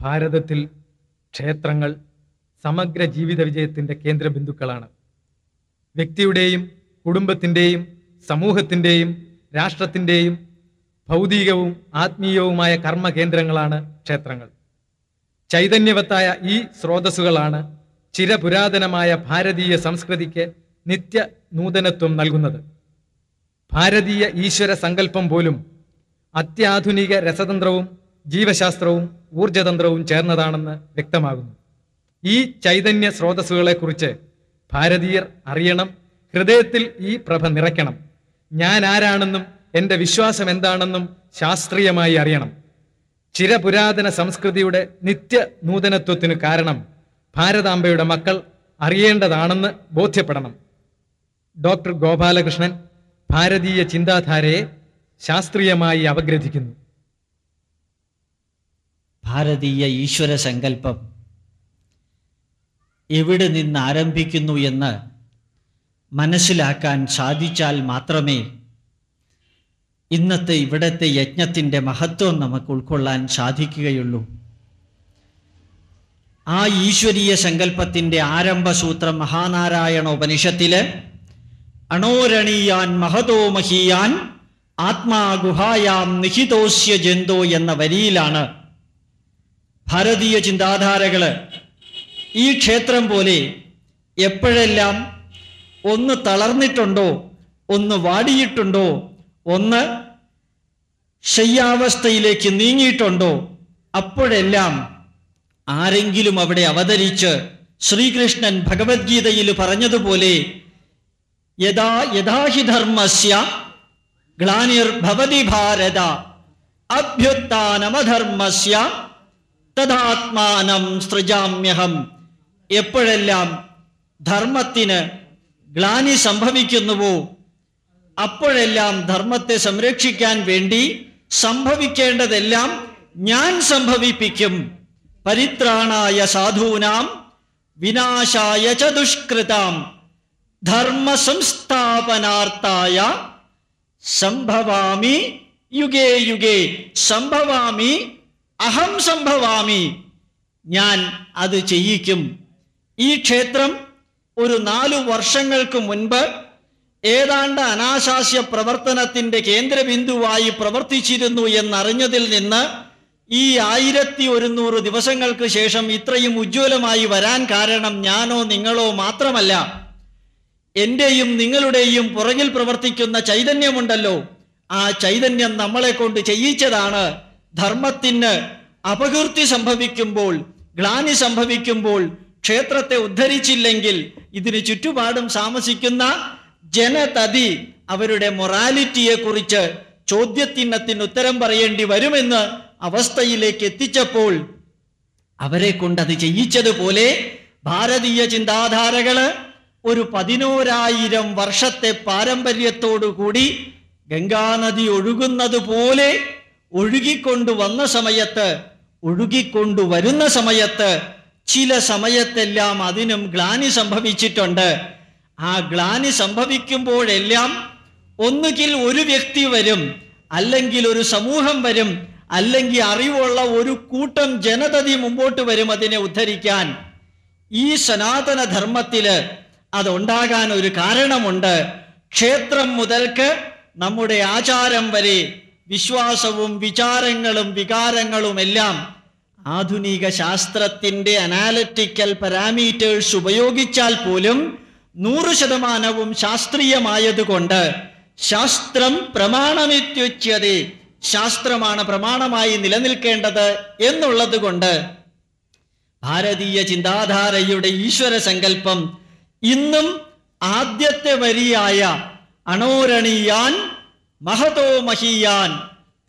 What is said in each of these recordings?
ഭാരതത്തിൽ ക്ഷേത്രങ്ങൾ സമഗ്ര ജീവിത വിജയത്തിന്റെ കേന്ദ്രബിന്ദുക്കളാണ്. വ്യക്തിയുടെയും കുടുംബത്തിന്റെയും സമൂഹത്തിന്റെയും രാഷ്ട്രത്തിന്റെയും ഭൗതികവും ആത്മീയവുമായ കർമ്മകേന്ദ്രങ്ങളാണ് ക്ഷേത്രങ്ങൾ. ചൈതന്യവത്തായ ഈ സ്രോതസ്സുകളാണ് ചിരപുരാതനമായ ഭാരതീയ സംസ്കൃതിക്ക് നിത്യ നൂതനത്വം നൽകുന്നത്. ഭാരതീയ ഈശ്വര സങ്കല്പം പോലും അത്യാധുനിക രസതന്ത്രവും ജീവശാസ്ത്രവും ഊർജതന്ത്രവും ചേർന്നതാണെന്ന് വ്യക്തമാകുന്നു. ഈ ചൈതന്യ സ്രോതസ്സുകളെക്കുറിച്ച് ഭാരതീയർ അറിയണം ഹൃദയത്തിൽ ഈ പ്രഭ നിറയ്ക്കണം. ഞാൻ ആരാണെന്നും എന്റെ വിശ്വാസം എന്താണെന്നും ശാസ്ത്രീയമായി അറിയണം. ചിരപുരാതന സംസ്കൃതിയുടെ നിത്യ നൂതനത്വത്തിന് കാരണം ഭാരതാംബയുടെ മക്കൾ അറിയേണ്ടതാണെന്ന് ബോധ്യപ്പെടണം. ഡോക്ടർ ഗോപാലകൃഷ്ണൻ ഭാരതീയ ചിന്താധാരയെ ശാസ്ത്രീയമായി അപഗ്രഥിക്കുന്നു ഭാരതീയ ഈശ്വര സങ്കല്പം എവിടെ നിന്ന് ആരംഭിക്കുന്നു എന്ന് മനസ്സിലാക്കാൻ സാധിച്ചാൽ മാത്രമേ ഇന്നത്തെ ഇവിടത്തെ യജ്ഞത്തിന്റെ മഹത്വം നമുക്ക് ഉൾക്കൊള്ളാൻ സാധിക്കുകയുള്ളൂ. ആ ഈശ്വരീയ സങ്കല്പത്തിന്റെ ആരംഭസൂത്രം മഹാനാരായണ ഉപനിഷത്തിൽ അണോരണീയാൻ മഹതോ മഹീയാൻ ആത്മാഗുഹായാം നിഹിതോസ്യ ജന്തോ എന്ന വരിയിലാണ് ഭാരതീയ ചിന്താധാരകൾ ഈ ക്ഷേത്രം പോലെ എപ്പോഴെല്ലാം ഒന്ന് തളർന്നിട്ടുണ്ടോ ഒന്ന് വാടിയിട്ടുണ്ടോ ഒന്ന് ശയ്യാവസ്ഥയിലേക്ക് നീങ്ങിയിട്ടുണ്ടോ അപ്പോഴെല്ലാം ആരെങ്കിലും അവിടെ അവതരിച്ച് ശ്രീകൃഷ്ണൻ ഭഗവത്ഗീതയിൽ പറഞ്ഞതുപോലെ യഥാ യഥാഹി ധർമ്മസ്യ ഗ്ലാനിർഭവതി ഭാരത അഭ്യുത്ഥാനമധർമ്മസ്യ തഥാത്മാനം സൃജാമ്യഹം. എപ്പോഴെല്ലാം ധർമ്മത്തിന് ഗ്ലാനി സംഭവിക്കുന്നുവോ അപ്പോഴെല്ലാം ധർമ്മത്തെ സംരക്ഷിക്കാൻ വേണ്ടി സംഭവിക്കേണ്ടതെല്ലാം ഞാൻ സംഭവിപ്പിക്കും. പരിത്രാണായ സാധൂനാം വിനാശായ ച ദുഷ്കൃതാം. ധർമ്മ സംസ്ഥാപനാർത്ഥായ സംഭവാമി യുഗേ യുഗേ സംഭവാമി അഹം സംഭവാമി. ഞാൻ അത് ചെയ്യിക്കും. ഈ ക്ഷേത്രം ഒരു നാലു വർഷങ്ങൾക്ക് മുൻപ് ഏതാണ്ട് അനാശാസ്യ പ്രവർത്തനത്തിന്റെ കേന്ദ്രബിന്ദുവായി പ്രവർത്തിച്ചിരുന്നു എന്നറിഞ്ഞതിൽ നിന്ന് ഈ ആയിരത്തി ഒരുന്നൂറ് ദിവസങ്ങൾക്ക് ശേഷം ഇത്രയും ഉജ്ജ്വലമായി വരാൻ കാരണം ഞാനോ നിങ്ങളോ മാത്രമല്ല. എന്റെയും നിങ്ങളുടെയും പുറകിൽ പ്രവർത്തിക്കുന്ന ചൈതന്യമുണ്ടല്ലോ. ആ ചൈതന്യം നമ്മളെ കൊണ്ട് ചെയ്യിച്ചതാണ്. ധർമ്മത്തിന് അപകീർത്തി സംഭവിക്കുമ്പോൾ ഗ്ലാനി സംഭവിക്കുമ്പോൾ ക്ഷേത്രത്തെ ഉദ്ധരിച്ചില്ലെങ്കിൽ ഇതിന് ചുറ്റുപാടും താമസിക്കുന്ന ജനതതി അവരുടെ മൊറാലിറ്റിയെ കുറിച്ച് ചോദ്യത്തിനത്തിന് ഉത്തരം പറയേണ്ടി വരുമെന്ന് അവസ്ഥയിലേക്ക് എത്തിച്ചപ്പോൾ അവരെ കൊണ്ട് അത് ചെയ്യിച്ചതുപോലെ ഭാരതീയ ചിന്താധാരകൾ ഒരു പതിനോരായിരം വർഷത്തെ പാരമ്പര്യത്തോടു കൂടി ഗംഗാനദി ഒഴുകുന്നത് പോലെ ഒഴുകിക്കൊണ്ടു വന്ന സമയത്ത് ഒഴുകിക്കൊണ്ടു വരുന്ന സമയത്ത് ചില സമയത്തെല്ലാം അതിനും ഗ്ലാനി സംഭവിച്ചിട്ടുണ്ട്. ആ ഗ്ലാനി സംഭവിക്കുമ്പോഴെല്ലാം ഒന്നുകിൽ ഒരു വ്യക്തി വരും അല്ലെങ്കിൽ ഒരു സമൂഹം വരും അല്ലെങ്കിൽ അറിവുള്ള ഒരു കൂട്ടം ജനതതി മുമ്പോട്ട് വരും അതിനെ ഉദ്ധരിക്കാൻ. ഈ സനാതന ധർമ്മത്തിൽ അതുണ്ടാകാൻ ഒരു കാരണമുണ്ട്. ക്ഷേത്രം മുതൽക്ക് നമ്മുടെ ആചാരം വരെ വിശ്വാസവും വിചാരങ്ങളും വികാരങ്ങളും എല്ലാം ആധുനിക ശാസ്ത്രത്തിന്റെ അനാലറ്റിക്കൽ പാരാമീറ്റേഴ്സ് ഉപയോഗിച്ചാൽ പോലും നൂറ് ശതമാനവും ശാസ്ത്രീയമായതുകൊണ്ട് ശാസ്ത്രം പ്രമാണമിത്യുച്യതേ ശാസ്ത്രമാണ് പ്രമാണമായി നിലനിൽക്കേണ്ടത് എന്നുള്ളത് കൊണ്ട് ഭാരതീയ ചിന്താധാരയുടെ ഈശ്വര സങ്കല്പം ഇന്നും ആദ്യത്തെ വരിയായ അണോരണീയാൻ മഹതോ മഹീയാൻ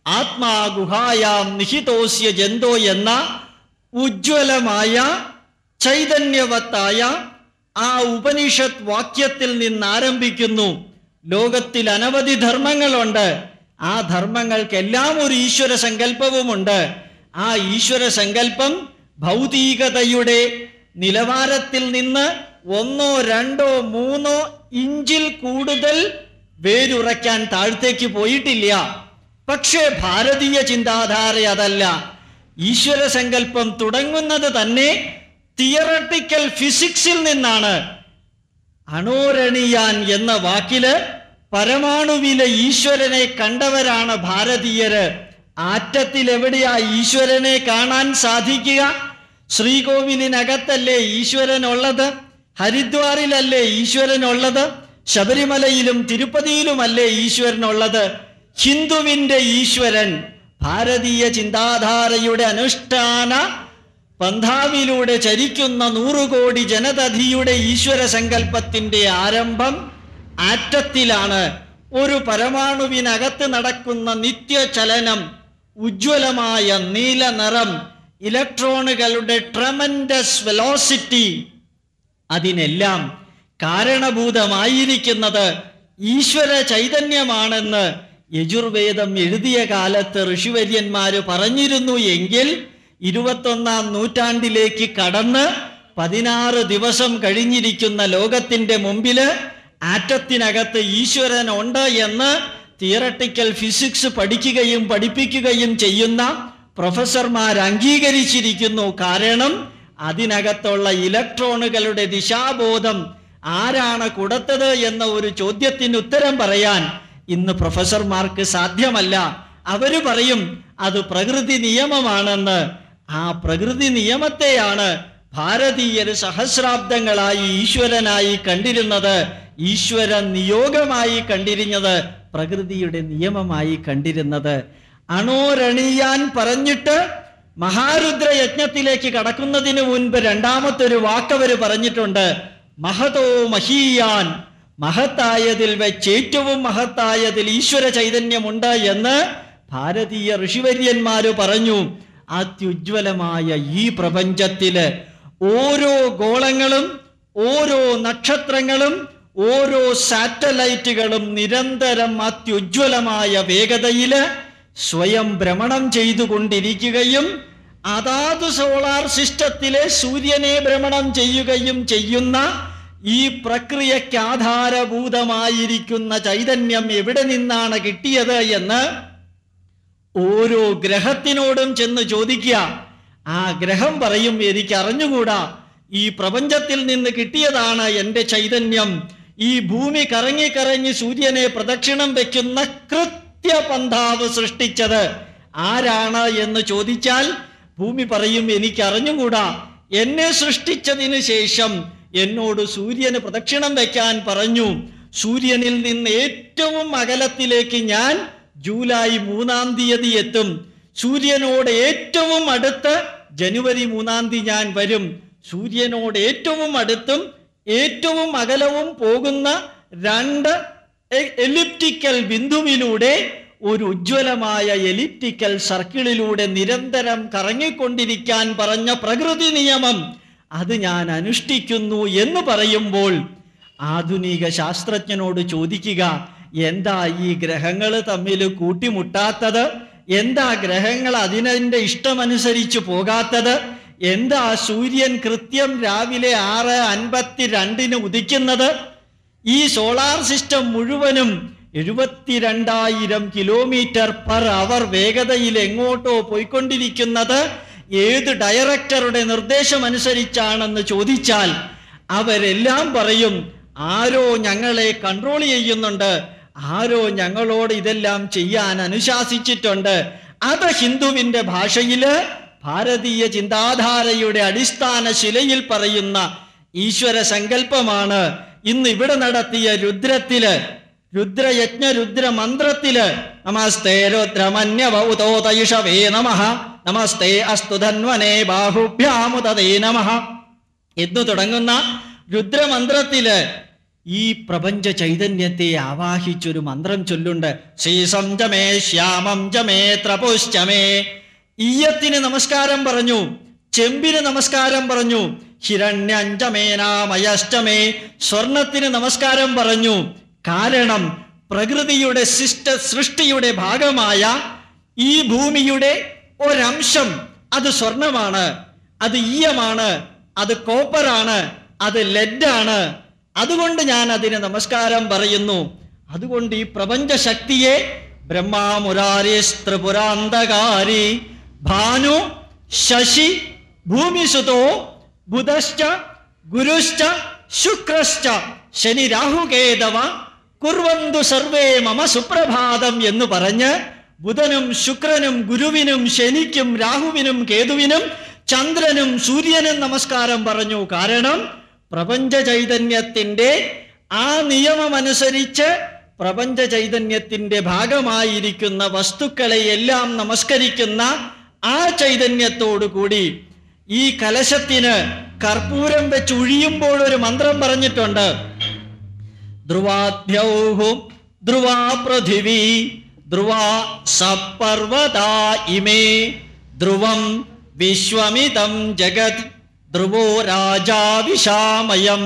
ആത്മാ ഗുഹായാം നിഹിതോസ്യ ജന്തോ എന്ന ഉജ്ജ്വലമായ ചൈതന്യവത്തായ ആ ഉപനിഷത്ത് വാക്യത്തിൽ നിന്ന് ആരംഭിക്കുന്നു ലോകത്തിൽ അനവധി ധർമ്മങ്ങളുണ്ട്. ആ ധർമ്മങ്ങൾക്കെല്ലാം ഒരു ഈശ്വര സങ്കല്പവുമുണ്ട്. ആ ഈശ്വര സങ്കല്പം ഭൗതികതയുടെ നിലവാരത്തിൽ നിന്ന് ഒന്നോ രണ്ടോ മൂന്നോ ഇഞ്ചിൽ കൂടുതൽ വേരുറയ്ക്കാൻ താഴത്തേക്ക് പോയിട്ടില്ല. പക്ഷേ ഭാരതീയ ചിന്താധാര അതല്ല. ഈശ്വര സങ്കല്പം തുടങ്ങുന്നത് തന്നെ തിയറട്ടിക്കൽ ഫിസിക്സിൽ നിന്നാണ്. അണോരണിയാൻ എന്ന വാക്കിൽ പരമാണുവിലെ ഈശ്വരനെ കണ്ടവരാണ് ഭാരതീയര്. ആറ്റത്തിൽ എവിടെയാ ഈശ്വരനെ കാണാൻ സാധിക്കുക? ശ്രീകോവിലിനകത്തല്ലേ ഈശ്വരനുള്ളത്? ഹരിദ്വാറിലല്ലേ ഈശ്വരനുള്ളത്? ശബരിമലയിലും തിരുപ്പതിയിലുമല്ലേ ഈശ്വരനുള്ളത്? ഹിന്ദുവിന്റെ ഈശ്വരൻ ഭാരതീയ ചിന്താധാരയുടെ അനുഷ്ഠാന പന്ഥാവിലൂടെ ചരിക്കുന്ന നൂറുകോടി ജനതധിയുടെ ഈശ്വര സങ്കല്പത്തിന്റെ ആരംഭം ആറ്റത്തിലാണ്. ഒരു പരമാണുവിനകത്ത് നടക്കുന്ന നിത്യചലനം ഉജ്ജ്വലമായ നീല നിറം ഇലക്ട്രോണുകളുടെ ട്രമൻഡസ് വെലോസിറ്റി അതിനെല്ലാം കാരണഭൂതമായിരിക്കുന്നത് ഈശ്വര ചൈതന്യമാണെന്ന് യജുർവേദം എഴുതിയ കാലത്ത് ഋഷിവര്യന്മാര് പറഞ്ഞിരുന്നു എങ്കിൽ ഇരുപത്തൊന്നാം നൂറ്റാണ്ടിലേക്ക് കടന്ന് പതിനാറ് ദിവസം കഴിഞ്ഞിരിക്കുന്ന ലോകത്തിന്റെ മുമ്പിൽ ആറ്റത്തിനകത്ത് ഈശ്വരൻ ഉണ്ട് എന്ന് തിയറട്ടിക്കൽ ഫിസിക്സ് പഠിക്കുകയും പഠിപ്പിക്കുകയും ചെയ്യുന്ന പ്രൊഫസർമാർ അംഗീകരിച്ചിരിക്കുന്നു. കാരണം അതിനകത്തുള്ള ഇലക്ട്രോണുകളുടെ ദിശാബോധം ആരാണ് കൊടുത്തത് എന്ന ഒരു ചോദ്യത്തിന് ഉത്തരം പറയാൻ ഇന്ന് പ്രൊഫസർമാർക്ക് സാധ്യമല്ല. അവർ പറയും അത് പ്രകൃതി നിയമമാണെന്ന്. ആ പ്രകൃതി നിയമത്തെയാണ് ഭാരതീയർ സഹസ്രാബ്ദങ്ങളായി ഈശ്വരനായി കണ്ടിരുന്നത്. ഈശ്വര നിയോഗമായി കണ്ടിരുന്നത് പ്രകൃതിയുടെ നിയമമായി കണ്ടിരുന്നത്. അണോരണിയാൻ പറഞ്ഞിട്ട് മഹാരുദ്ര യജ്ഞത്തിലേക്ക് കടക്കുന്നതിന് മുൻപ് രണ്ടാമത്തെ ഒരു വാക്കവര് പറഞ്ഞിട്ടുണ്ട്. മഹതോ മഹീയാൻ. മഹത്തായതിൽ വെച്ച് ഏറ്റവും മഹത്തായതിൽ ഈശ്വര ചൈതന്യമുണ്ട് എന്ന് ഭാരതീയ ഋഷിവര്യന്മാര് പറഞ്ഞു. അത്യുജ്വലമായ ഈ പ്രപഞ്ചത്തിൽ ഓരോ ഗോളങ്ങളും ഓരോ നക്ഷത്രങ്ങളും ഓരോ സാറ്റലൈറ്റുകളും നിരന്തരം അത്യുജ്വലമായ വേഗതയിൽ സ്വയം ഭ്രമണം ചെയ്തുകൊണ്ടിരിക്കുകയും അതാത് സോളാർ സിസ്റ്റത്തിലെ സൂര്യനെ ഭ്രമണം ചെയ്യുകയും ചെയ്യുന്ന ഈ പ്രക്രിയയ്ക്ക് ആധാരഭൂതമായിരിക്കുന്ന ചൈതന്യം എവിടെ നിന്നാണ് കിട്ടിയത് എന്ന് ഓരോ ഗ്രഹത്തിനോടും ചെന്ന് ചോദിക്കുക. ആ ഗ്രഹം പറയും എനിക്ക് അറിഞ്ഞുകൂടാ ഈ പ്രപഞ്ചത്തിൽ നിന്ന് കിട്ടിയതാണ് എന്റെ ചൈതന്യം. ഈ ഭൂമി കറങ്ങി കറങ്ങി സൂര്യനെ പ്രദക്ഷിണം വെക്കുന്ന കൃത്യപന്ഥാവ് സൃഷ്ടിച്ചത് ആരാണ് എന്ന് ചോദിച്ചാൽ ഭൂമി പറയും എനിക്കറിഞ്ഞുകൂടാ. എന്നെ സൃഷ്ടിച്ചതിന് ശേഷം എന്നോട് സൂര്യന് പ്രദക്ഷിണം വെക്കാൻ പറഞ്ഞു. സൂര്യനിൽ നിന്ന് ഏറ്റവും അകലത്തിലേക്ക് ഞാൻ ജൂലൈ മൂന്നാം തീയതി എത്തും. സൂര്യനോട് ഏറ്റവും അടുത്ത് ജനുവരി മൂന്നാം തീയതി ഞാൻ വരും. സൂര്യനോട് ഏറ്റവും അടുത്തും ഏറ്റവും അകലവും പോകുന്ന രണ്ട് എലിപ്റ്റിക്കൽ ബിന്ദുവിലൂടെ ഒരു ഉജ്ജ്വലമായ എലിപ്റ്റിക്കൽ സർക്കിളിലൂടെ നിരന്തരം കറങ്ങിക്കൊണ്ടിരിക്കാൻ പറഞ്ഞ പ്രകൃതി നിയമം അത് ഞാൻ അനുഷ്ഠിക്കുന്നു എന്ന് പറയുമ്പോൾ ആധുനിക ശാസ്ത്രജ്ഞനോട് ചോദിക്കുക എന്താ ഈ ഗ്രഹങ്ങൾ തമ്മിൽ കൂട്ടിമുട്ടാത്തത്? എന്താ ഗ്രഹങ്ങൾ അതിനെ ഇഷ്ടമനുസരിച്ച് പോകാത്തത്? എന്താ സൂര്യൻ കൃത്യം രാവിലെ ആറ് അൻപത്തി രണ്ടിന് ഉദിക്കുന്നത്? ഈ സോളാർ സിസ്റ്റം മുഴുവനും എഴുപത്തിരണ്ടായിരം കിലോമീറ്റർ പെർ അവർ വേഗതയിൽ എങ്ങോട്ടോ പോയിക്കൊണ്ടിരിക്കുന്നത് ഏത് ഡയറക്ടറുടെ നിർദ്ദേശം അനുസരിച്ചാണെന്ന് ചോദിച്ചാൽ അവരെല്ലാം പറയും ആരോ ഞങ്ങളെ കൺട്രോൾ ചെയ്യുന്നുണ്ട് ആരോ ഞങ്ങളോട് ഇതെല്ലാം ചെയ്യാൻ അനുശാസിച്ചിട്ടുണ്ട്. അത് ഹിന്ദുവിന്റെ ഭാഷയിൽ ഭാരതീയ ചിന്താധാരയുടെ അടിസ്ഥാന ശിലയിൽ പറയുന്ന ഈശ്വര സങ്കല്പമാണ്. ഇന്ന് ഇവിടെ നടത്തിയ രുദ്രത്തിൽ രുദ്രയജ്ഞ രുദ്ര മന്ത്രത്തിൽ നമസ്തേ രുദ്രമന്യവൗതോതയിഷവേ നമ. നമസ്തേ അസ്തു ധന്വനേ ബാഹുഭ്യാമുതേ നമ. എന്നു തുടങ്ങുന്ന രുദ്രമന്ത്രത്തിൽ ഈ പ്രപഞ്ച ചൈതന്യത്തെ ആവാഹിച്ചൊരു മന്ത്രം ചൊല്ലുണ്ട്. ശ്രീസം ജമേ ശ്യാമം ജമേ ത്രപുശ്ചമേ. ഈയത്തിന് നമസ്കാരം പറഞ്ഞു. ചെമ്പിന് നമസ്കാരം പറഞ്ഞു. ഹിരണ്യഞ്ചമേനാമയഷ്ടമേ സ്വർണത്തിന് നമസ്കാരം പറഞ്ഞു. കാരണം പ്രകൃതിയുടെ ശിഷ്ട സൃഷ്ടിയുടെ ഭാഗമായ ഈ ഭൂമിയുടെ ഒരംശം അത് സ്വർണമാണ് അത് ഈയമാണ് അത് കോപ്പറാണ് അത് ലെഡാണ്. അതുകൊണ്ട് ഞാൻ അതിന് നമസ്കാരം പറയുന്നു. അതുകൊണ്ട് ഈ പ്രപഞ്ച ശക്തിയെ ത്രിപുരാന്തകാരി ഭാനു ശശി ഭൂമിസുതോ ബുധശ്ച ഗുരുശ്ച ശുക്രശ്ച ശനി രാഹുകേതവ കുർവന്തു സർവേ മമ സുപ്രഭാതം എന്ന് പറഞ്ഞ് ബുധനും ശുക്രനും ഗുരുവിനും ശനിക്കും രാഹുവിനും കേതുവിനും ചന്ദ്രനും സൂര്യനും നമസ്കാരം പറഞ്ഞു. കാരണം പ്രപഞ്ച ചൈതന്യത്തിന്റെ ആ നിയമമനുസരിച്ച് പ്രപഞ്ച ചൈതന്യത്തിന്റെ ഭാഗമായിരിക്കുന്ന വസ്തുക്കളെ എല്ലാം നമസ്കരിക്കുന്ന ആ ചൈതന്യത്തോടു കൂടി ഈ കലശത്തിന് കർപ്പൂരം വെച്ച് ഒഴിയുമ്പോൾ ഒരു മന്ത്രം പറഞ്ഞിട്ടുണ്ട്. ധ്രുവാദ്യൗഹു ധ്രുവാ പൃഥിവി ധ്രുവാ സപ്പർവതാ ഇമേ ധ്രുവം വിശ്വമിതം ജഗത് ധ്രുവോ രാജാ വിഷാമയം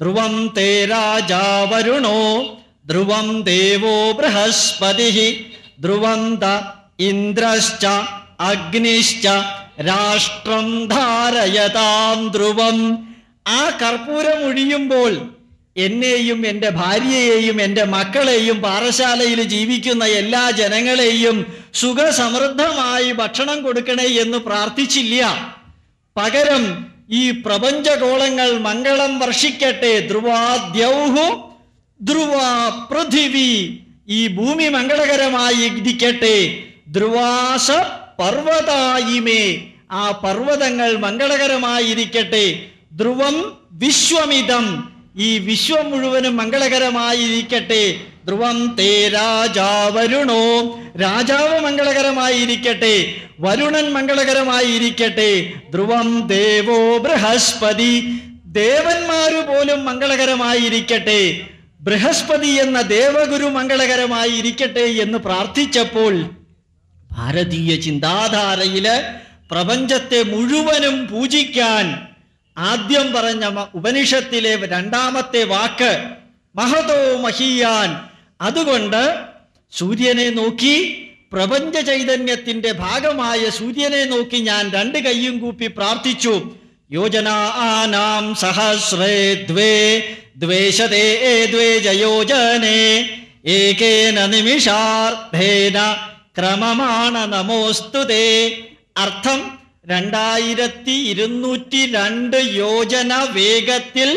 ധ്രുവം തേ രാജാ വരുണോ ധ്രുവം ദേവോ ബൃഹസ്പതി ധ്രുവം ത ഇന്ദ്രശ്ച അഗ്നിശ്ച രാഷ്ട്രം ധാരയതാം ധ്രുവം. ആ കർപ്പൂരം ഒഴിയുമ്പോൾ എന്നെയും എന്റെ ഭാര്യയെയും എന്റെ മക്കളെയും പാറശാലയിൽ ജീവിക്കുന്ന എല്ലാ ജനങ്ങളെയും സുഖസമൃദ്ധമായി ഭക്ഷണം കൊടുക്കണേ എന്ന് പ്രാർത്ഥിച്ചില്ല. പകരം ഈ പ്രപഞ്ചഗോളങ്ങൾ മംഗളം വർഷിക്കട്ടെ. ധ്രുവാദ്യൗഹു ധ്രുവ പൃഥിവി ഈ ഭൂമി മംഗളകരമായി ഇരിക്കട്ടെ. ധ്രുവാസ പർവതായിമേ ആ പർവതങ്ങൾ മംഗളകരമായിരിക്കട്ടെ. ധ്രുവം വിശ്വമിതം. ഈ വിശ്വം മുഴുവനും മംഗളകരമായിരിക്കട്ടെ. ധ്രുവം തേ രാജാവരുണോ? രാജാവ് മംഗളകരമായിരിക്കട്ടെ. വരുണൻ മംഗളകരമായിരിക്കട്ടെ. ധ്രുവം ദേവോ ബൃഹസ്പതി. ദേവന്മാര് പോലും മംഗളകരമായിരിക്കട്ടെ. ബൃഹസ്പതി എന്ന ദേവഗുരു മംഗളകരമായിരിക്കട്ടെ എന്ന് പ്രാർത്ഥിച്ചപ്പോൾ ഭാരതീയ ചിന്താധാരയിൽ പ്രപഞ്ചത്തെ മുഴുവനും പൂജിക്കാൻ ആദ്യം പറഞ്ഞ ഉപനിഷത്തിലെ രണ്ടാമത്തെ വാക്ക് മഹതോ മഹിയാൻ. അതുകൊണ്ട് സൂര്യനെ നോക്കി പ്രപഞ്ച ചൈതന്യത്തിന്റെ ഭാഗമായ സൂര്യനെ നോക്കി ഞാൻ രണ്ട് കൈയും കൂപ്പി പ്രാർത്ഥിച്ചു. യോജന ആനാം സഹസ്രേ ദ്വേ ദ്വേഷതേ ദ്വേ ജയോജനേ ഏകേന നിമിഷാർദ്ധേന ക്രമമാണ നമോസ്തുതേ. അർത്ഥം രണ്ടായിരത്തി ഇരുന്നൂറ്റി രണ്ട് യോജന വേഗത്തിൽ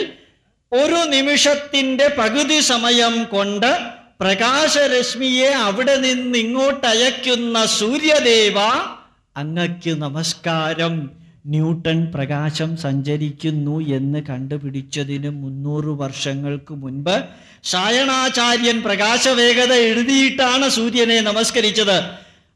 ഒരു നിമിഷത്തിന്റെ പകുതി സമയം കൊണ്ട് പ്രകാശരശ്മിയെ അവിടെ നിന്ന് ഇങ്ങോട്ട് അയക്കുന്ന സൂര്യദേവ അങ്ങയ്ക്ക് നമസ്കാരം. ന്യൂട്ടൺ പ്രകാശം സഞ്ചരിക്കുന്നു എന്ന് കണ്ടുപിടിച്ചതിന് മുന്നൂറ് വർഷങ്ങൾക്ക് മുൻപ് സായണാചാര്യൻ പ്രകാശവേഗത എഴുതിയിട്ടാണ് സൂര്യനെ നമസ്കരിച്ചത്.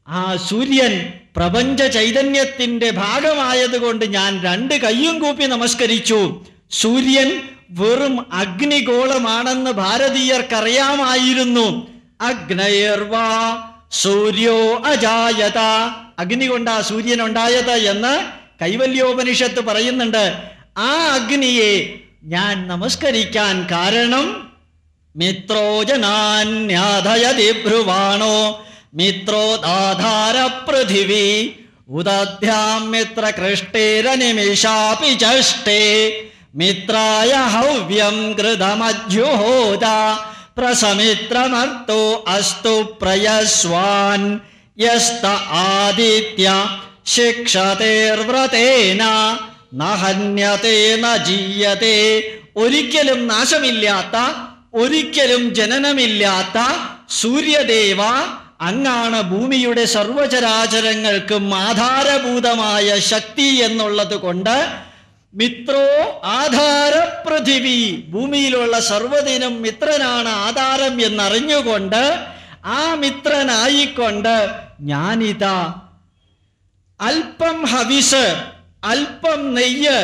ആ സൂര്യൻ പ്രപഞ്ച ചൈതന്യത്തിന്റെ ഭാഗമായതുകൊണ്ട് ഞാൻ രണ്ട് കയ്യും കൂപ്പി നമസ്കരിച്ചു. സൂര്യൻ വെറും അഗ്നിഗോളമാണെന്ന് ഭാരതീയർക്കറിയാമായിരുന്നു. അഗ്നയർവാ സൂര്യോ അജായത. അഗ്നി ആ സൂര്യൻ ഉണ്ടായത് എന്ന് കൈവല്യോപനിഷത്ത് പറയുന്നുണ്ട്. ആ അഗ്നിയെ ഞാൻ നമസ്കരിക്കാൻ കാരണം ബ്രുവാണോ മിത്രോദാധാര പൃഥിവി ഉദധ്യാം മിത്ര കൃഷ്ടേരനിമിഷാപി ചഷ്ടേ മിത്രായ ഹവ്യം കൃതമജ്ജുഹോത പ്രസമിത്രമർത്തോ അസ്തു പ്രയസ്വാൻ യസ്ത ആദിത്യ ശിക്ഷതേർവ്രതേന നഹന്യത്തെ ന ജീയത്തെ ഒരിക്കലും നാശമില്ലാത്ത ഒരിക്കലും ജനനമില്ലാത്ത സൂര്യദേവ അങ്ങാണ് ഭൂമിയുടെ സർവചരാചരങ്ങൾക്കും ആധാരഭൂതമായ ശക്തി എന്നുള്ളത് കൊണ്ട് മിത്രോ ആധാര പൃഥിവി ഭൂമിയിലുള്ള സർവതിനും മിത്രനാണ് ആധാരം എന്നറിഞ്ഞുകൊണ്ട് ആ മിത്രനായിക്കൊണ്ട് ഞാനിതാ. അല്പം ഹവിസ് അല്പം നെയ്യ്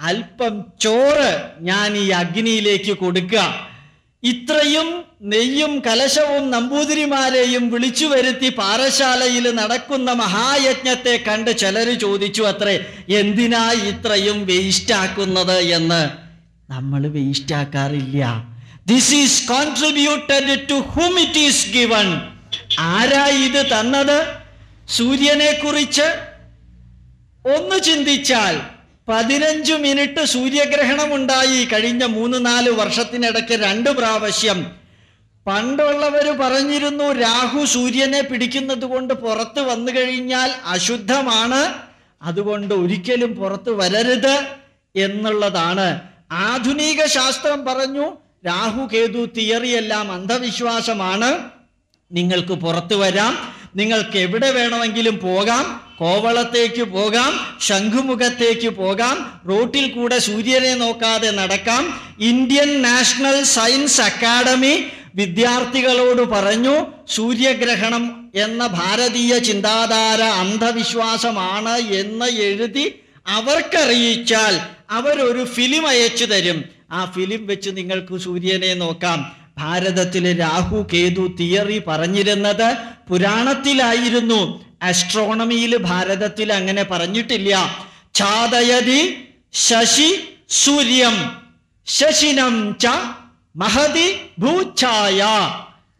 അല്പം ചോറ് ഞാൻ ഈ അഗ്നിയിലേക്ക് കൊടുക്കുക. ഇത്രയും നെയ്യും കലശവും നമ്പൂതിരിമാരെയും വിളിച്ചു വരുത്തി പാറശാലയിൽ നടക്കുന്ന മഹായജ്ഞത്തെ കണ്ട് ചിലർ ചോദിച്ചു അത്രേ എന്തിനാ ഇത്രയും വേസ്റ്റ് ആക്കുന്നത് എന്ന്? നമ്മൾ waste ആക്കാറില്ല this is contributed to whom it is given ആരാ ഇത് തന്നത്? സൂര്യനെ കുറിച്ച്. ഒന്ന് ചിന്തിച്ചാൽ പതിനഞ്ചു മിനിറ്റ് സൂര്യഗ്രഹണം ഉണ്ടായി കഴിഞ്ഞ മൂന്ന് നാല് വർഷത്തിനിടയ്ക്ക് രണ്ട് പ്രാവശ്യം പണ്ടുള്ളവർ പറഞ്ഞിരുന്നു രാഹു സൂര്യനെ പിടിക്കുന്നത് കൊണ്ട് പുറത്ത് വന്നു കഴിഞ്ഞാൽ അശുദ്ധമാണ് അതുകൊണ്ട് ഒരിക്കലും പുറത്ത് വരരുത് എന്നുള്ളതാണ്. ആധുനിക ശാസ്ത്രം പറഞ്ഞു രാഹു കേതു തിയറി എല്ലാം അന്ധവിശ്വാസമാണ്. നിങ്ങൾക്ക് പുറത്തു വരാം നിങ്ങൾക്ക് എവിടെ വേണമെങ്കിലും പോകാം കോവളത്തേക്ക് പോകാം ശംഖുമുഖത്തേക്ക് പോകാം റോട്ടിൽ കൂടെ സൂര്യനെ നോക്കാതെ നടക്കാം. ഇന്ത്യൻ നാഷണൽ സയൻസ് അക്കാഡമി വിദ്യാർത്ഥികളോട് പറഞ്ഞു സൂര്യഗ്രഹണം എന്ന ഭാരതീയ ചിന്താധാര അന്ധവിശ്വാസമാണ് എന്ന് എഴുതി അവർക്കറിയിച്ചാൽ അവരൊരു ഫിലിം അയച്ചു തരും. ആ ഫിലിം വെച്ച് നിങ്ങൾക്ക് സൂര്യനെ നോക്കാം. ഭാരതത്തിലെ രാഹു കേതു തിയറി പറഞ്ഞിരുന്നത് പുരാണത്തിലായിരുന്നു. ആസ്ട്രോണമിയിൽ ഭാരതത്തിൽ അങ്ങനെ പറഞ്ഞിട്ടില്ല. ചാതയതി ശശി സൂര്യം ശശിനം ച മഹതി ഭൂഛായ.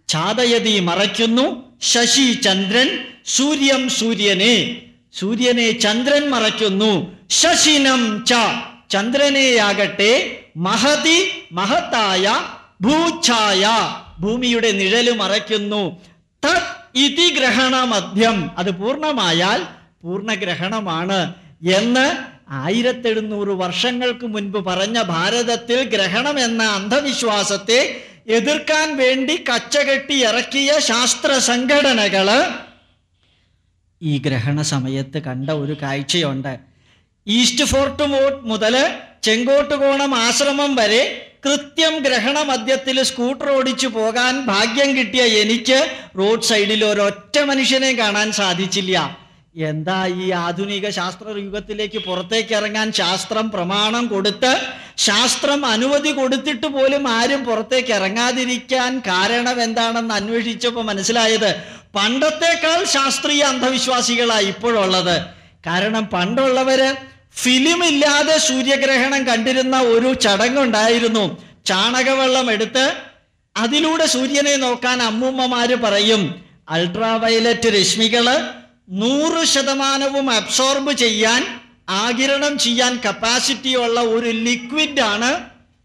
ചാതയതി മറയ്ക്കുന്നു. ശശി ചന്ദ്രൻ സൂര്യം സൂര്യനെ. സൂര്യനെ ചന്ദ്രൻ മറയ്ക്കുന്നു. ശശിനം ച. ചന്ദ്രനെയാകട്ടെ മഹതി മഹത്തായ ഭൂഛായ. ഭൂമിയുടെ നിഴൽ മറയ്ക്കുന്നു. തത് ഇതി ഗ്രഹണമധ്യം. അത് പൂർണമായാൽ പൂർണഗ്രഹണമാണ് എന്ന് ആയിരത്തി എഴുന്നൂറ് വർഷങ്ങൾക്ക് മുൻപ് പറഞ്ഞ ഭാരതത്തിൽ ഗ്രഹണം എന്ന അന്ധവിശ്വാസത്തെ എതിർക്കാൻ വേണ്ടി കച്ചകെട്ടി ഇറക്കിയ ശാസ്ത്ര സംഘടനകൾ ഈ ഗ്രഹണ സമയത്ത് കണ്ട ഒരു കാഴ്ചയുണ്ട്. ഈസ്റ്റ് ഫോർട്ട് മുതൽ ചെങ്കോട്ടുകോണം ആശ്രമം വരെ കൃത്യം ഗ്രഹണ മധ്യത്തിൽ സ്കൂട്ടർ ഓടിച്ചു പോകാൻ ഭാഗ്യം കിട്ടിയ എനിക്ക് റോഡ് സൈഡിൽ ഒരൊറ്റ മനുഷ്യനെ കാണാൻ സാധിച്ചില്ല. എന്താ ഈ ആധുനിക ശാസ്ത്ര യുഗത്തിലേക്ക് പുറത്തേക്ക് ഇറങ്ങാൻ ശാസ്ത്രം പ്രമാണം കൊടുത്ത് ശാസ്ത്രം അനുമതി കൊടുത്തിട്ട് പോലും ആരും പുറത്തേക്ക് ഇറങ്ങാതിരിക്കാൻ കാരണം എന്താണെന്ന് അന്വേഷിച്ചപ്പോൾ മനസ്സിലായത് പണ്ടത്തേക്കാൾ ശാസ്ത്രീയ അന്ധവിശ്വാസികളാണ് ഇപ്പോഴുള്ളത്. കാരണം പണ്ടുള്ളവര് ഫിലിം ഇല്ലാതെ സൂര്യഗ്രഹണം കണ്ടിരുന്ന ഒരു ചടങ്ങുണ്ടായിരുന്നു. ചാണകവെള്ളം എടുത്ത് അതിലൂടെ സൂര്യനെ നോക്കാൻ അമ്മൂമ്മമാര് പറയും അൾട്രാവയലറ്റ് രശ്മികൾ നൂറ് ശതമാനവും അബ്സോർബ് ചെയ്യാൻ ആകിരണം ചെയ്യാൻ കപ്പാസിറ്റി ഉള്ള ഒരു ലിക്വിഡാണ്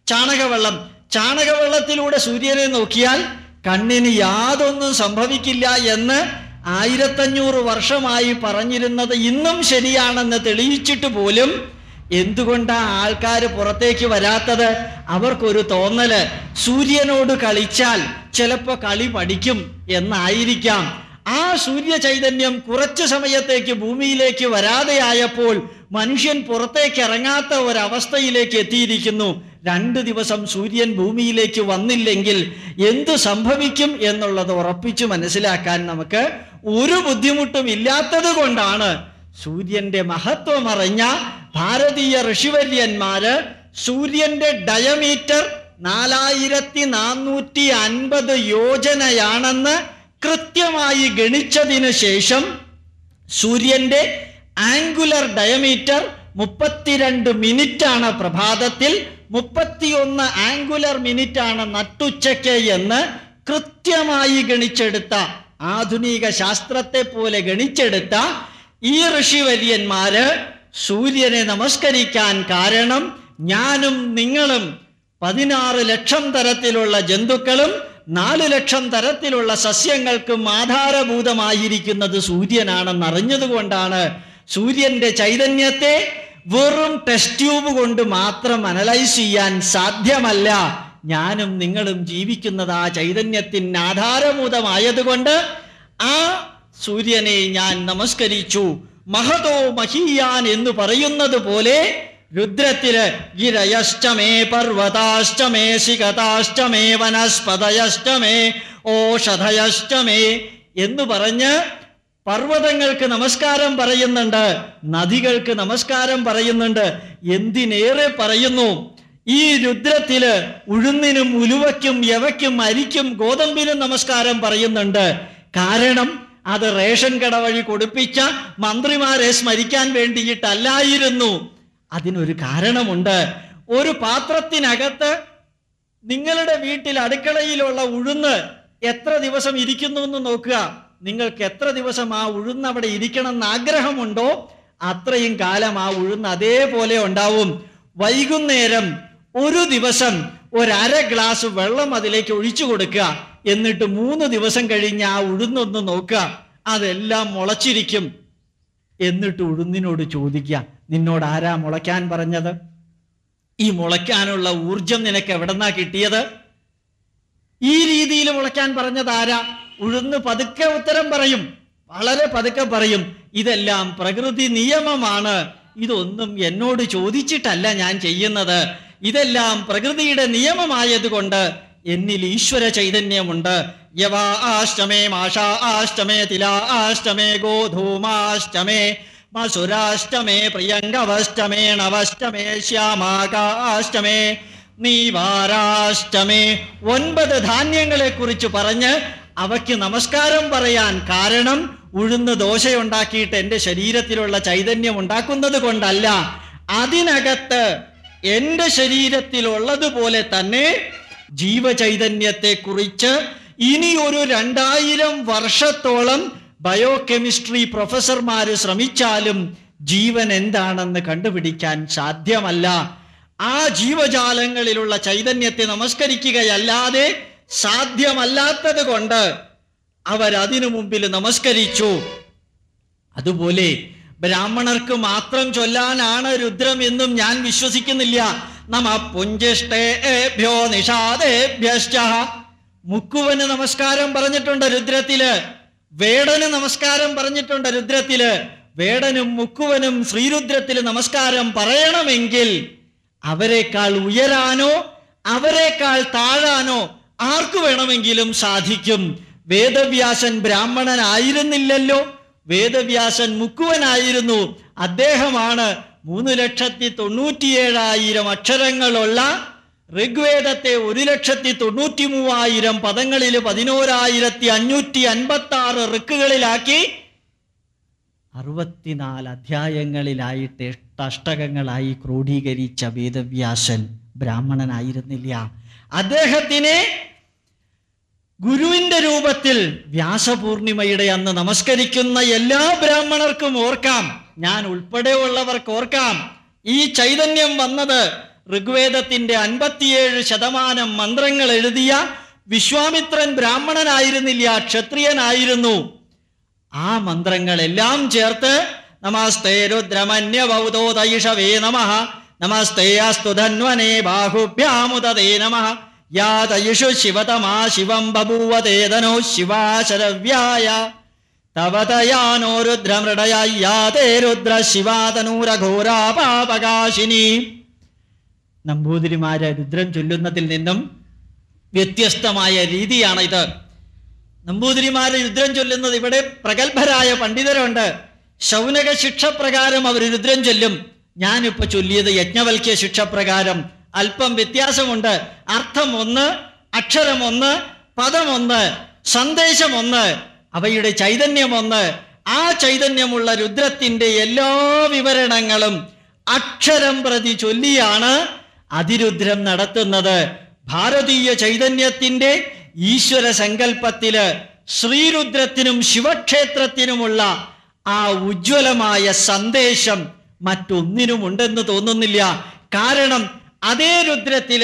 ചാണകവെള്ളം. ചാണകവെള്ളത്തിലൂടെ സൂര്യനെ നോക്കിയാൽ കണ്ണിന് യാതൊന്നും സംഭവിക്കില്ല എന്ന് ആയിരത്തഞ്ഞൂറ് വർഷമായി പറഞ്ഞിരുന്നത് ഇന്നും ശരിയാണെന്ന് തെളിയിച്ചിട്ട് പോലും എന്തുകൊണ്ടാ ആൾക്കാർ പുറത്തേക്ക് വരാത്തത്? അവർക്കൊരു തോന്നൽ. സൂര്യനോട് കളിച്ചാൽ ചിലപ്പോ കളി പഠിക്കും എന്നായിരിക്കാം. ആ സൂര്യ ചൈതന്യം കുറച്ചു സമയത്തേക്ക് ഭൂമിയിലേക്ക് വരാതെയായപ്പോൾ മനുഷ്യൻ പുറത്തേക്ക് ഇറങ്ങാത്ത ഒരവസ്ഥയിലേക്ക് എത്തിയിരിക്കുന്നു. രണ്ട് ദിവസം സൂര്യൻ ഭൂമിയിലേക്ക് വന്നില്ലെങ്കിൽ എന്തു സംഭവിക്കും എന്നുള്ളത് ഉറപ്പിച്ചു മനസ്സിലാക്കാൻ നമുക്ക് ഒരു ബുദ്ധിമുട്ടും ഇല്ലാത്തത് കൊണ്ടാണ് സൂര്യന്റെ മഹത്വം അറിഞ്ഞ ഭാരതീയ ഋഷിവര്യന്മാര് സൂര്യന്റെ ഡയമീറ്റർ നാലായിരത്തി നാനൂറ്റി അൻപത് യോജനയാണെന്ന് കൃത്യമായി ഗണിച്ചതിന് ശേഷം സൂര്യന്റെ ആംഗുലർ ഡയമീറ്റർ മുപ്പത്തിരണ്ട് ആണ് പ്രഭാതത്തിൽ മുപ്പത്തിയൊന്ന് ആംഗുലർ മിനിറ്റ് ആണ് നട്ടുച്ചയ്ക്ക് എന്ന് കൃത്യമായി ഗണിച്ചെടുത്ത ആധുനിക ശാസ്ത്രത്തെ പോലെ ഗണിച്ചെടുത്ത ഈ ഋഷിവര്യന്മാര് സൂര്യനെ നമസ്കരിക്കാൻ കാരണം ഞാനും നിങ്ങളും പതിനാറ് ലക്ഷം തരത്തിലുള്ള ജന്തുക്കളും നാല് ലക്ഷം തരത്തിലുള്ള സസ്യങ്ങൾക്കും ആധാരഭൂതമായിരിക്കുന്നത് സൂര്യനാണെന്ന് അറിഞ്ഞതുകൊണ്ടാണ് സൂര്യന്റെ ചൈതന്യത്തെ വെറും ടെസ്റ്റ് ട്യൂബ് കൊണ്ട് മാത്രം അനലൈസ് ചെയ്യാൻ സാധ്യമല്ല. ഞാനും നിങ്ങളും ജീവിക്കുന്നത് ആ ചൈതന്യത്തിന് ആധാരഭൂതമായതുകൊണ്ട് ആ സൂര്യനെ ഞാൻ നമസ്കരിച്ചു. മഹതോ മഹീയാൻ എന്ന് പറയുന്നത് പോലെ രുദ്രത്തിൽ ഗിരയശ്ചമേ പർവതാശ്ചമേ ശിഖതാശ്ചമേ വനസ്പതയശ്ചമേ ഓഷധയശ്ചമേ എന്ന് പറഞ്ഞ് പർവതങ്ങൾക്ക് നമസ്കാരം പറയുന്നുണ്ട് നദികൾക്ക് നമസ്കാരം പറയുന്നുണ്ട് എന്തിനേറെ പറയുന്നു? ഈ രുദ്രത്തിൽ ഉഴുന്നിനും ഉലുവയ്ക്കും യവയ്ക്കും അരിക്കും ഗോതമ്പിനും നമസ്കാരം പറയുന്നുണ്ട്. കാരണം അത് റേഷൻ കട വഴി കൊടുപ്പിച്ച മന്ത്രിമാരെ സ്മരിക്കാൻ വേണ്ടിയിട്ടല്ലായിരുന്നു. അതിനൊരു കാരണമുണ്ട്. ഒരു പാത്രത്തിനകത്ത് നിങ്ങളുടെ വീട്ടിൽ അടുക്കളയിലുള്ള ഉഴുന്ന് എത്ര ദിവസം ഇരിക്കുന്നു എന്ന് നോക്കുക. നിങ്ങൾക്ക് എത്ര ദിവസം ആ ഉഴുന്ന് അവിടെ ഇരിക്കണം എന്ന് ആഗ്രഹമുണ്ടോ? അത്രയും കാലം ആ ഉഴുന്ന് അതേപോലെ ഉണ്ടാവും. വൈകുന്നേരം ഒരു ദിവസം ഒരര ഗ്ലാസ് വെള്ളം അതിലേക്ക് ഒഴിച്ചു കൊടുക്കുക. എന്നിട്ട് മൂന്ന് ദിവസം കഴിഞ്ഞ് ആ ഉഴുന്നൊന്ന് നോക്കുക. അതെല്ലാം മുളച്ചിരിക്കും. എന്നിട്ട് ഉഴുന്നിനോട് ചോദിക്കുക നിന്നോട് ആരാ മുളയ്ക്കാൻ പറഞ്ഞത്? ഈ മുളയ്ക്കാനുള്ള ഊർജം നിനക്ക് എവിടെന്നാ കിട്ടിയത്? ഈ രീതിയിൽ മുളയ്ക്കാൻ പറഞ്ഞത് ആരാ? ഉഴുന്ന് പതുക്കെ ഉത്തരം പറയും. വളരെ പതുക്കെ പറയും. ഇതെല്ലാം പ്രകൃതി നിയമമാണ്. ഇതൊന്നും എന്നോട് ചോദിച്ചിട്ടല്ല ഞാൻ ചെയ്യുന്നത്. ഇതെല്ലാം പ്രകൃതിയുടെ നിയമമായതുകൊണ്ട് എന്നിൽ ഈശ്വര ചൈതന്യമുണ്ട്. യവാ ആഷ്ടമേ മാഷാ ആഷ്ടമേ തിലാ ആഷ്ടമേ ഗോധൂമാഷ്ടമേ മസുരാഷ്ടമേ പ്രിയങ്കവഷ്ടമേ നവഷ്ടമേ ശ്യാമാകാഷ്ടമേ നീവാരാഷ്ടമേ. ഒൻപത് ധാന്യങ്ങളെ കുറിച്ച് പറഞ്ഞ് അവയ്ക്ക് നമസ്കാരം പറയാൻ കാരണം ഉഴുന്ന് ദോശയുണ്ടാക്കിയിട്ട് എന്റെ ശരീരത്തിലുള്ള ചൈതന്യം ഉണ്ടാക്കുന്നത് കൊണ്ടല്ല. അതിനകത്ത് എന്റെ ശരീരത്തിലുള്ളതുപോലെ തന്നെ ജീവചൈതന്യത്തെ കുറിച്ച് ഇനി ഒരു രണ്ടായിരം വർഷത്തോളം ബയോകെമിസ്ട്രി പ്രൊഫസർമാര് ശ്രമിച്ചാലും ജീവൻ എന്താണെന്ന് കണ്ടുപിടിക്കാൻ സാധ്യമല്ല. ആ ജീവജാലങ്ങളിലുള്ള ചൈതന്യത്തെ നമസ്കരിക്കുകയല്ലാതെ സാധ്യമല്ലാത്തത് കൊണ്ട് അവരതിനു മുമ്പിൽ നമസ്കരിച്ചു. അതുപോലെ ബ്രാഹ്മണർക്ക് മാത്രം ചൊല്ലാനാണ് രുദ്രം എന്നും ഞാൻ വിശ്വസിക്കുന്നില്ല. നമ പുഞ്ചിഷ്ടേഭ്യോ നിഷാദേഭ്യശ്ച. മുക്കുവന് നമസ്കാരം പറഞ്ഞിട്ടുണ്ട് രുദ്രത്തിൽ. വേടന് നമസ്കാരം പറഞ്ഞിട്ടുണ്ട് രുദ്രത്തിൽ. വേടനും മുക്കുവനും ശ്രീരുദ്രത്തിൽ നമസ്കാരം പറയണമെങ്കിൽ അവരെക്കാൾ ഉയരാനോ അവരെക്കാൾ താഴാനോ ആർക്കു വേണമെങ്കിലും സാധിക്കും. വേദവ്യാസൻ ബ്രാഹ്മണനായിരുന്നില്ലല്ലോ. വേദവ്യാസൻ മുക്കുവനായിരുന്നു. അദ്ദേഹമാണ് മൂന്ന് ലക്ഷത്തി തൊണ്ണൂറ്റിയേഴായിരം അക്ഷരങ്ങളുള്ള ഋഗ്വേദത്തെ ഒരു ലക്ഷത്തി തൊണ്ണൂറ്റി മൂവായിരം പദങ്ങളിൽ പതിനോരായിരത്തി അഞ്ഞൂറ്റി അൻപത്തി ആറ് ഋക്കുകളിലാക്കി അറുപത്തിനാല് അധ്യായങ്ങളിലായിട്ട് എട്ടഷ്ടകങ്ങളായി ക്രോഡീകരിച്ച വേദവ്യാസൻ ബ്രാഹ്മണനായിരുന്നില്ല. അദ്ദേഹത്തിനെ ഗുരുവിന്റെ രൂപത്തിൽ വ്യാസപൂർണിമയുടെ അന്ന് നമസ്കരിക്കുന്ന എല്ലാ ബ്രാഹ്മണർക്കും ഓർക്കാം. ഞാൻ ഉൾപ്പെടെയുള്ളവർക്ക് ഓർക്കാം. ഈ ചൈതന്യം വന്നത് ഋഗ്വേദത്തിന്റെ അൻപത്തിയേഴ് ശതമാനം മന്ത്രങ്ങൾ എഴുതിയ വിശ്വാമിത്രൻ ബ്രാഹ്മണനായിരുന്നില്ല ക്ഷത്രിയനായിരുന്നു. ആ മന്ത്രങ്ങളെല്ലാം ചേർത്ത് നമസ്തേ രുദ്രമന്യവൗതോതയിഷവേ നമ നമസ്തേ അസ്തുധന്വനേ ബാഹുഭ്യാമുദതേ നമ യാതയിഷു ശിവതമാ ശിവം ബഭൂവതേതനോ ശിവാശരവ്യായ. തവതയാനോ രുദ്രമൃടയാ രുദ്രമൃടയാതേ രുദ്ര ശിവാതനൂരഘോരാപാപകാശിനി. നമ്പൂതിരിമാര് രുദ്രം ചൊല്ലുന്നതിൽ നിന്നും വ്യത്യസ്തമായ രീതിയാണ് ഇത് നമ്പൂതിരിമാര് രുദ്രം ചൊല്ലുന്നത് ഇവിടെ പ്രഗത്ഭരായ പണ്ഡിതരുണ്ട്. ശൗനക ശിക്ഷപ്രകാരം അവർ രുദ്രം ചൊല്ലും. ഞാനിപ്പോ ചൊല്ലിയത് യജ്ഞവൽക്യ ശിക്ഷപ്രകാരം. അല്പം വ്യത്യാസമുണ്ട്. അർത്ഥം ഒന്ന് അക്ഷരം ഒന്ന് പദം ഒന്ന് സന്ദേശം ഒന്ന് അവയുടെ ചൈതന്യം ഒന്ന്. ആ ചൈതന്യമുള്ള രുദ്രത്തിന്റെ എല്ലാ വിവരണങ്ങളും അക്ഷരം പ്രതി ചൊല്ലിയാണ് അതിരുദ്രം നടത്തുന്നത് ഭാരതീയ ചൈതന്യത്തിന്റെ ഈശ്വര സങ്കല്പത്തിൽ ശ്രീരുദ്രത്തിനും ശിവക്ഷേത്രത്തിനുമുള്ള ആ ഉജ്ജ്വലമായ സന്ദേശം മറ്റൊന്നിനും ഉണ്ടെന്ന് തോന്നുന്നില്ല. കാരണം അതേ രുദ്രത്തിൽ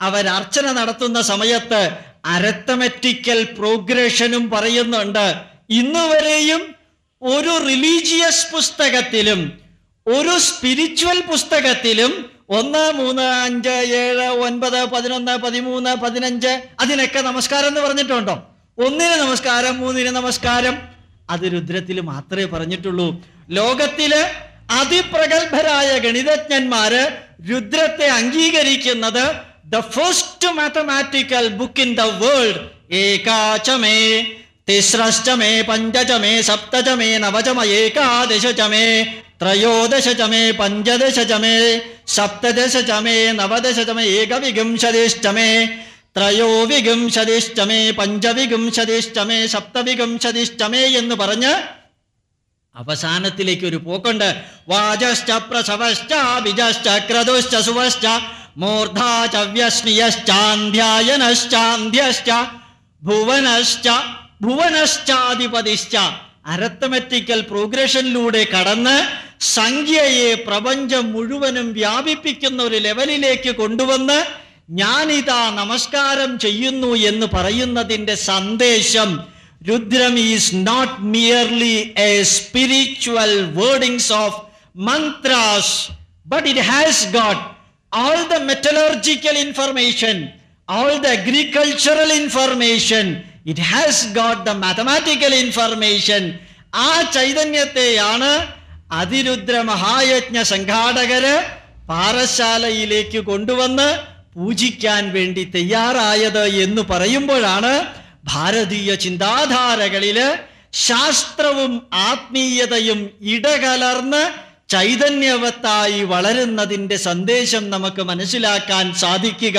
അവർ അർച്ചന നടത്തുന്ന സമയത്ത് അരത്തമെറ്റിക്കൽ പ്രോഗ്രഷനും പറയുന്നുണ്ട്. ഇന്നുവരെയും ഒരു റിലീജിയസ് പുസ്തകത്തിലും ഒരു സ്പിരിച്വൽ പുസ്തകത്തിലും ഒന്ന് മൂന്ന് അഞ്ച് ഏഴ് ഒൻപത് പതിനൊന്ന് പതിമൂന്ന് പതിനഞ്ച്. അതിനൊക്കെ നമസ്കാരം എന്ന് പറഞ്ഞിട്ടുണ്ടോ? ഒന്നിന് നമസ്കാരം മൂന്നിന് നമസ്കാരം. അത് രുദ്രത്തിൽ മാത്രമേ പറഞ്ഞിട്ടുള്ളൂ. ലോകത്തിൽ അതിപ്രഗത്ഭരായ ഗണിതജ്ഞന്മാര് രുദ്രത്തെ അംഗീകരിക്കുന്നത് the first mathematical book in the world ഏകാചമേ തിസ്രശ്ചമേ പഞ്ചചമേ സപ്തചമേ നവചമ ഏകാദശചമേ. ത്രയോദശചമേ പഞ്ചദശചമേ സപ്തദശചമേ നവദശചമേ ഏകവിഗംശതിഷ്ടമേ ത്രയോവിഗംശതിഷ്ടമേ പഞ്ചവിഗംശതിഷ്ടമേ സപ്തവിഗംശതിഷ്ടമേ എന്ന് പറഞ്ഞ് അവസാനത്തിലേക്ക് ഒരു പോക്കുണ്ട്. വാചശ്ച പ്രസവശ്ച വിജശ്ച ക്രതുശ്ച സുവശ്ച മൂർധാച ഭുവനശ്ച ഭുവനശ്ചാധിപതിശ്ച. അരത്തമെറ്റിക്കൽ പ്രോഗ്രഷനിലൂടെ കടന്ന് സംഖ്യയെ പ്രപഞ്ചം മുഴുവനും വ്യാപിപ്പിക്കുന്ന ഒരു ലെവലിലേക്ക് കൊണ്ടുവന്ന് ഞാനിതാ നമസ്കാരം ചെയ്യുന്നു എന്ന് പറയുന്നതിന്റെ സന്ദേശം. Rudram is not merely a spiritual wordings of mantras but it has got all the metallurgical information all the agricultural information it has got the mathematical information ആ ചൈതന്യത്തെയാണ് അതിരുദ്ര മഹായജ്ഞ സംഘാടകര് പാറശാലയിലേക്ക് കൊണ്ടുവന്ന് പൂജിക്കാൻ വേണ്ടി തയ്യാറായത് എന്ന് പറയുമ്പോഴാണ് ഭാരതീയ ചിന്താധാരകളിൽ ശാസ്ത്രവും ആത്മീയതയും ഇടകലർന്ന് ചൈതന്യവത്തായി വളരുന്നതിന്റെ സന്ദേശം നമുക്ക് മനസ്സിലാക്കാൻ സാധിക്കുക.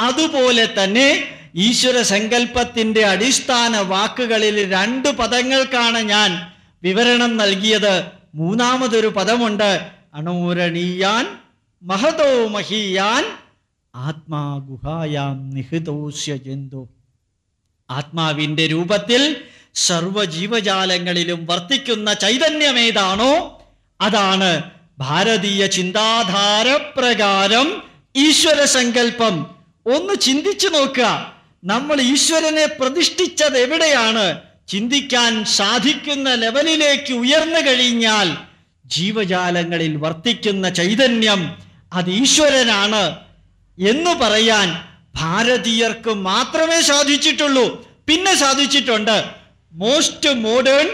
അതുപോലെ തന്നെ ഈശ്വര സങ്കല്പത്തിന്റെ അടിസ്ഥാന വാക്കുകളിൽ രണ്ട് പദങ്ങൾക്കാണ് ഞാൻ വിവരണം നൽകിയത്. മൂന്നാമതൊരു പദമുണ്ട്. അണൂരണീയാൻ മഹതോ മഹീയാൻ ആത്മാഗുഹായാം നിഹിതോസ്യ ജന്തു. ആത്മാവിന്റെ രൂപത്തിൽ സർവജീവജാലങ്ങളിലും വർത്തിക്കുന്ന ചൈതന്യമേതാണോ? അതാണ് ഭാരതീയ ചിന്താധാര പ്രകാരം ഈശ്വര സങ്കല്പം ഒന്ന് ചിന്തിച്ചു നോക്കുക. നമ്മൾ ഈശ്വരനെ പ്രതിഷ്ഠിച്ചത് എവിടെയാണ്? ചിന്തിക്കാൻ സാധിക്കുന്ന ലെവലിലേക്ക് ഉയർന്നു കഴിഞ്ഞാൽ ജീവജാലങ്ങളിൽ വർത്തിക്കുന്ന ചൈതന്യം അത് ഈശ്വരനാണ് എന്ന് പറയാൻ ഭാരതീയർക്ക് മാത്രമേ സാധിച്ചിട്ടുള്ളൂ. പിന്നെ സാധിച്ചിട്ടുണ്ട് മോസ്റ്റ് മോഡേൺ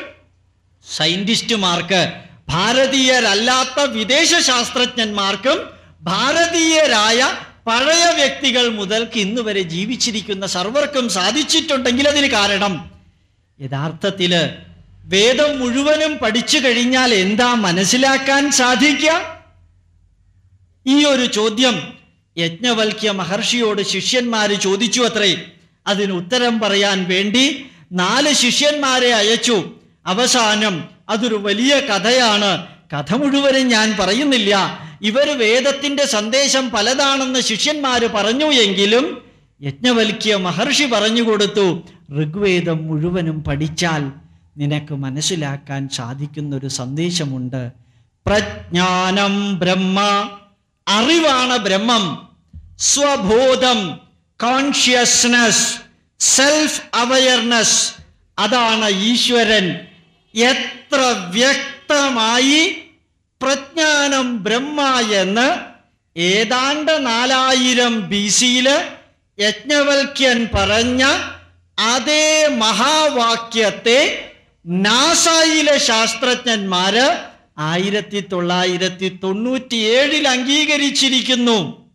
സയന്റിസ്റ്റുമാർക്ക് ഭാരതീയരല്ലാത്ത വിദേശ ശാസ്ത്രജ്ഞന്മാർക്കും ഭാരതീയരായ പഴയ വ്യക്തികൾ മുതൽക്ക് ഇന്ന് വരെ ജീവിച്ചിരിക്കുന്ന സർവർക്കും സാധിച്ചിട്ടുണ്ടെങ്കിൽ അതിന് കാരണം യഥാർത്ഥത്തിൽ വേദം മുഴുവനും പഠിച്ചു കഴിഞ്ഞാൽ എന്താ മനസ്സിലാക്കാൻ സാധിക്ക ഈ ഒരു ചോദ്യം യജ്ഞവൽക്യ മഹർഷിയോട് ശിഷ്യന്മാർ ചോദിച്ചു അത്രേ. അതിന് ഉത്തരം പറയാൻ വേണ്ടി നാല് ശിഷ്യന്മാരെ അയച്ചു. അവസാനം അതൊരു വലിയ കഥയാണ്. കഥ മുഴുവനും ഞാൻ പറയുന്നില്ല. ഇവർ വേദത്തിന്റെ സന്ദേശം പലതാണെന്ന് ശിഷ്യന്മാര് പറഞ്ഞു എങ്കിലും യജ്ഞവൽക്യ മഹർഷി പറഞ്ഞു കൊടുത്തു ഋഗ്വേദം മുഴുവനും പഠിച്ചാൽ നിനക്ക് മനസ്സിലാക്കാൻ സാധിക്കുന്ന ഒരു സന്ദേശമുണ്ട്. പ്രജ്ഞാനം ബ്രഹ്മ അറിവാണ് ബ്രഹ്മം. സ്വബോധം കോൺഷ്യസ്നസ് സെൽഫ് അവയർനെസ് അതാണ് ഈശ്വരൻ. എത്ര വ്യക്തമായി പ്രജ്ഞാനം ബ്രഹ്മ എന്ന് ഏതാണ്ട് നാലായിരം ബി സിയിൽ യജ്ഞവൽക്യൻ പറഞ്ഞ അതേ മഹാവാക്യത്തെ നാസയിലെ ശാസ്ത്രജ്ഞന്മാര് ആയിരത്തി തൊള്ളായിരത്തി തൊണ്ണൂറ്റിയേഴിൽ അംഗീകരിച്ചിരിക്കുന്നു.